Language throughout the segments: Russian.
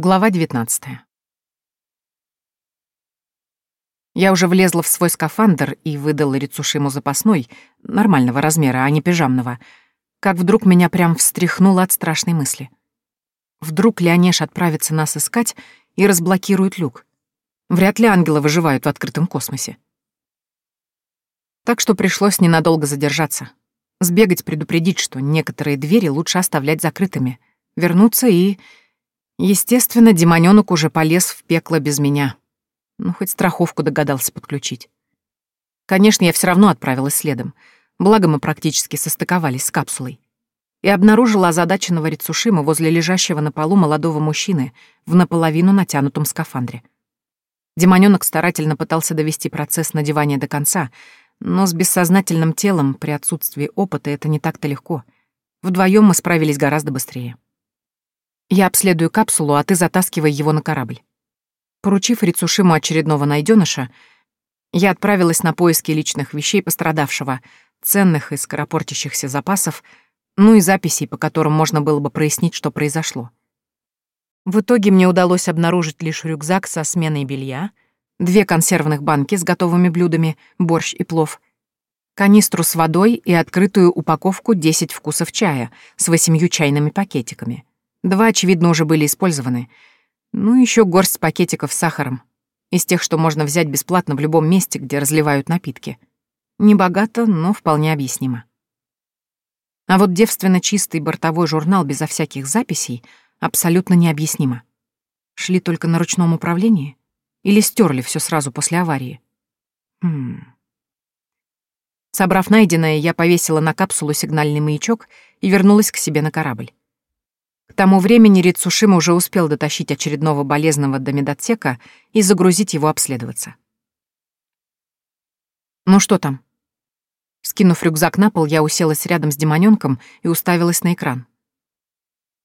Глава 19. Я уже влезла в свой скафандр и выдала Рицушиму запасной, нормального размера, а не пижамного, как вдруг меня прям встряхнуло от страшной мысли. Вдруг Леонеш отправится нас искать и разблокирует люк. Вряд ли ангелы выживают в открытом космосе. Так что пришлось ненадолго задержаться. Сбегать, предупредить, что некоторые двери лучше оставлять закрытыми, вернуться и Естественно, демонёнок уже полез в пекло без меня. Ну, хоть страховку догадался подключить. Конечно, я все равно отправилась следом. Благо, мы практически состыковались с капсулой. И обнаружила озадаченного Рицушима возле лежащего на полу молодого мужчины в наполовину натянутом скафандре. Демонёнок старательно пытался довести процесс надевания до конца, но с бессознательным телом при отсутствии опыта это не так-то легко. Вдвоем мы справились гораздо быстрее. Я обследую капсулу, а ты затаскивай его на корабль. Поручив Рицушиму очередного найденыша, я отправилась на поиски личных вещей пострадавшего, ценных и скоропортящихся запасов, ну и записей, по которым можно было бы прояснить, что произошло. В итоге мне удалось обнаружить лишь рюкзак со сменой белья, две консервных банки с готовыми блюдами, борщ и плов, канистру с водой и открытую упаковку 10 вкусов чая с восемью чайными пакетиками. Два, очевидно, уже были использованы. Ну, еще горсть пакетиков с сахаром. Из тех, что можно взять бесплатно в любом месте, где разливают напитки. Небогато, но вполне объяснимо. А вот девственно чистый бортовой журнал безо всяких записей абсолютно необъяснимо. Шли только на ручном управлении? Или стерли все сразу после аварии? Хм... Собрав найденное, я повесила на капсулу сигнальный маячок и вернулась к себе на корабль. К тому времени Рицушима уже успел дотащить очередного болезного до медотсека и загрузить его обследоваться. «Ну что там?» Скинув рюкзак на пол, я уселась рядом с демонёнком и уставилась на экран.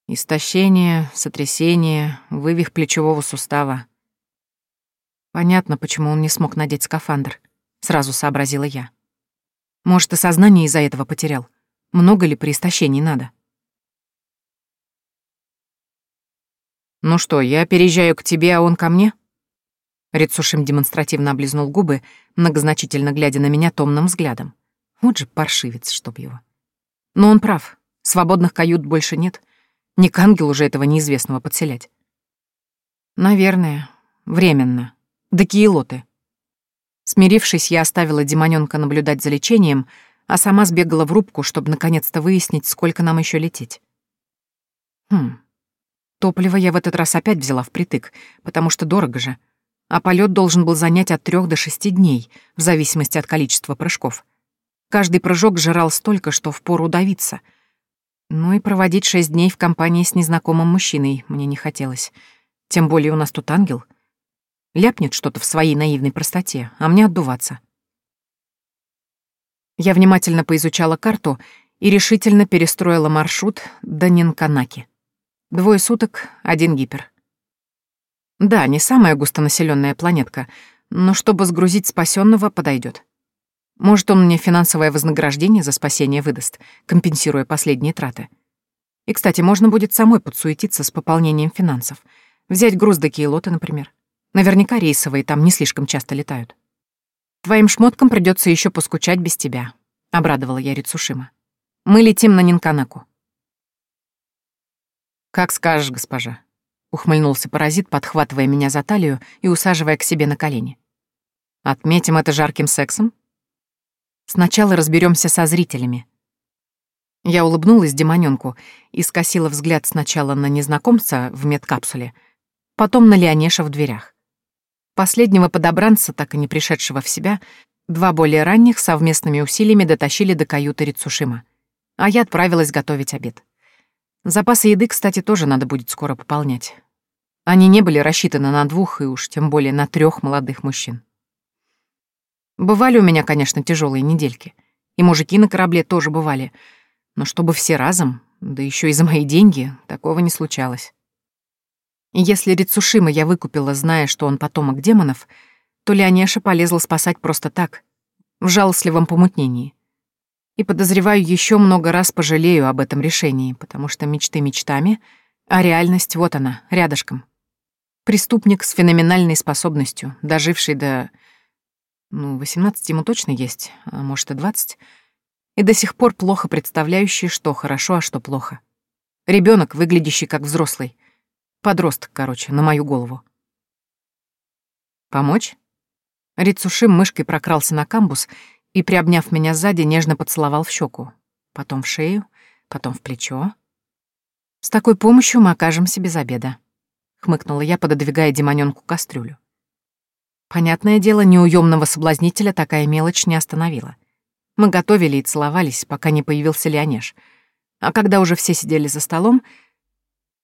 Истощение, сотрясение, вывих плечевого сустава. Понятно, почему он не смог надеть скафандр, сразу сообразила я. Может, и сознание из-за этого потерял. Много ли при истощении надо? «Ну что, я переезжаю к тебе, а он ко мне?» Рицушим демонстративно облизнул губы, многозначительно глядя на меня томным взглядом. Вот же паршивец, чтоб его. Но он прав. Свободных кают больше нет. Не к ангелу уже этого неизвестного подселять. Наверное. Временно. Да киелоты. Смирившись, я оставила демонёнка наблюдать за лечением, а сама сбегала в рубку, чтобы наконец-то выяснить, сколько нам еще лететь. Хм, Топливо я в этот раз опять взяла впритык, потому что дорого же. А полет должен был занять от трех до шести дней, в зависимости от количества прыжков. Каждый прыжок жрал столько, что впору удавиться. Ну и проводить шесть дней в компании с незнакомым мужчиной мне не хотелось. Тем более у нас тут ангел. Ляпнет что-то в своей наивной простоте, а мне отдуваться. Я внимательно поизучала карту и решительно перестроила маршрут до Нинканаки. Двое суток, один гипер. Да, не самая густонаселенная планетка, но чтобы сгрузить спасенного, подойдет. Может, он мне финансовое вознаграждение за спасение выдаст, компенсируя последние траты. И, кстати, можно будет самой подсуетиться с пополнением финансов. Взять груз до Киелота, например. Наверняка рейсовые там не слишком часто летают. Твоим шмоткам придется еще поскучать без тебя, — обрадовала я Рицушима. Мы летим на Нинканаку. «Как скажешь, госпожа», — ухмыльнулся паразит, подхватывая меня за талию и усаживая к себе на колени. «Отметим это жарким сексом?» «Сначала разберемся со зрителями». Я улыбнулась демонёнку и скосила взгляд сначала на незнакомца в медкапсуле, потом на Леонеша в дверях. Последнего подобранца, так и не пришедшего в себя, два более ранних совместными усилиями дотащили до каюты Рицушима, а я отправилась готовить обед. Запасы еды, кстати, тоже надо будет скоро пополнять. Они не были рассчитаны на двух и уж тем более на трех молодых мужчин. Бывали у меня, конечно, тяжелые недельки. И мужики на корабле тоже бывали. Но чтобы все разом, да еще и за мои деньги, такого не случалось. И если Рицушима я выкупила, зная, что он потомок демонов, то Леонеша полезла спасать просто так, в жалостливом помутнении. И подозреваю, еще много раз пожалею об этом решении, потому что мечты мечтами, а реальность вот она, рядышком, Преступник с феноменальной способностью, доживший до... Ну, 18 ему точно есть, а может и 20. И до сих пор плохо представляющий, что хорошо, а что плохо. Ребенок, выглядящий как взрослый. Подросток, короче, на мою голову. Помочь? Рицушим мышкой прокрался на камбус и, приобняв меня сзади, нежно поцеловал в щеку, потом в шею, потом в плечо. С такой помощью мы окажемся без обеда хмыкнула я, пододвигая демонёнку кастрюлю. Понятное дело, неуемного соблазнителя такая мелочь не остановила. Мы готовили и целовались, пока не появился Леонеж. А когда уже все сидели за столом,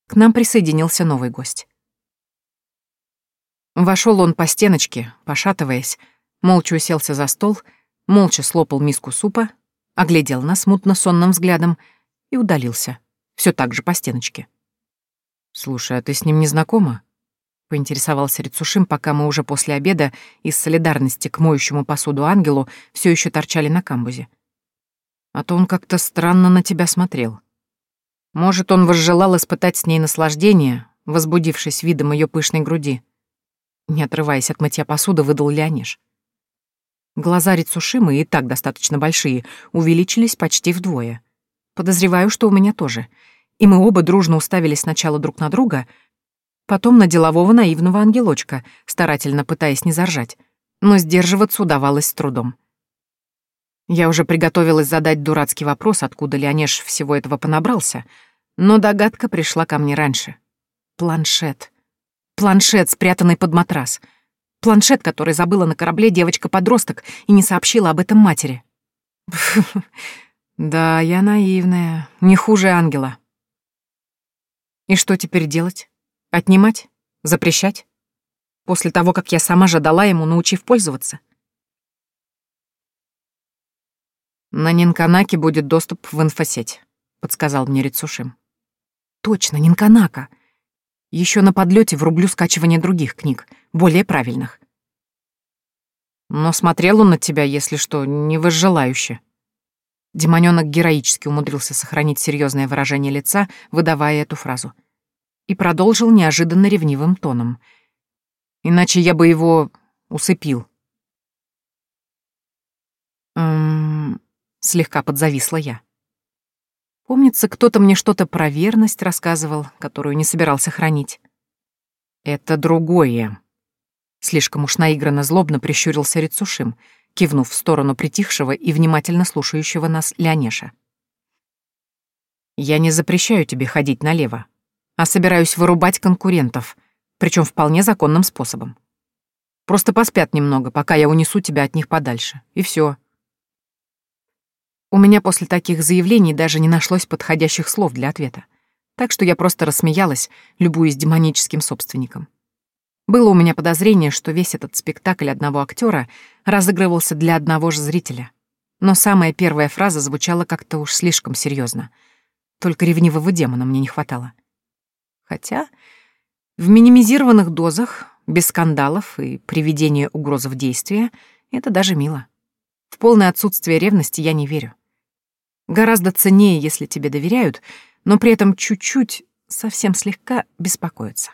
к нам присоединился новый гость. Вошел он по стеночке, пошатываясь, молча уселся за стол, молча слопал миску супа, оглядел нас мутно-сонным взглядом и удалился, все так же по стеночке. «Слушай, а ты с ним не знакома?» — поинтересовался Рицушим, пока мы уже после обеда из солидарности к моющему посуду ангелу все еще торчали на камбузе. «А то он как-то странно на тебя смотрел. Может, он возжелал испытать с ней наслаждение, возбудившись видом ее пышной груди?» Не отрываясь от мытья посуды, выдал Леонеж. Глаза Рицушимы, и так достаточно большие, увеличились почти вдвое. Подозреваю, что у меня тоже — и мы оба дружно уставились сначала друг на друга, потом на делового наивного ангелочка, старательно пытаясь не заржать, но сдерживаться удавалось с трудом. Я уже приготовилась задать дурацкий вопрос, откуда Леонеж всего этого понабрался, но догадка пришла ко мне раньше. Планшет. Планшет, спрятанный под матрас. Планшет, который забыла на корабле девочка-подросток и не сообщила об этом матери. Да, я наивная, не хуже ангела. И что теперь делать? Отнимать? Запрещать? После того, как я сама же дала ему, научив пользоваться? На Нинканаке будет доступ в инфосеть, подсказал мне Рицушим. Точно, Нинканака. Еще на подлете врублю скачивание других книг, более правильных. Но смотрел он на тебя, если что, не возжелающе. Демонёнок героически умудрился сохранить серьезное выражение лица, выдавая эту фразу. И продолжил неожиданно ревнивым тоном. «Иначе я бы его усыпил». «Эм...» — слегка подзависла я. Помнится, кто-то мне что-то про верность рассказывал, которую не собирался хранить. «Это другое», — слишком уж наигранно злобно прищурился Рицушим — кивнув в сторону притихшего и внимательно слушающего нас Леонеша. «Я не запрещаю тебе ходить налево, а собираюсь вырубать конкурентов, причем вполне законным способом. Просто поспят немного, пока я унесу тебя от них подальше, и все. У меня после таких заявлений даже не нашлось подходящих слов для ответа, так что я просто рассмеялась, любуясь демоническим собственником. Было у меня подозрение, что весь этот спектакль одного актера разыгрывался для одного же зрителя. Но самая первая фраза звучала как-то уж слишком серьезно. Только ревнивого демона мне не хватало. Хотя в минимизированных дозах, без скандалов и приведения угрозы в действие, это даже мило. В полное отсутствие ревности я не верю. Гораздо ценнее, если тебе доверяют, но при этом чуть-чуть, совсем слегка беспокоятся.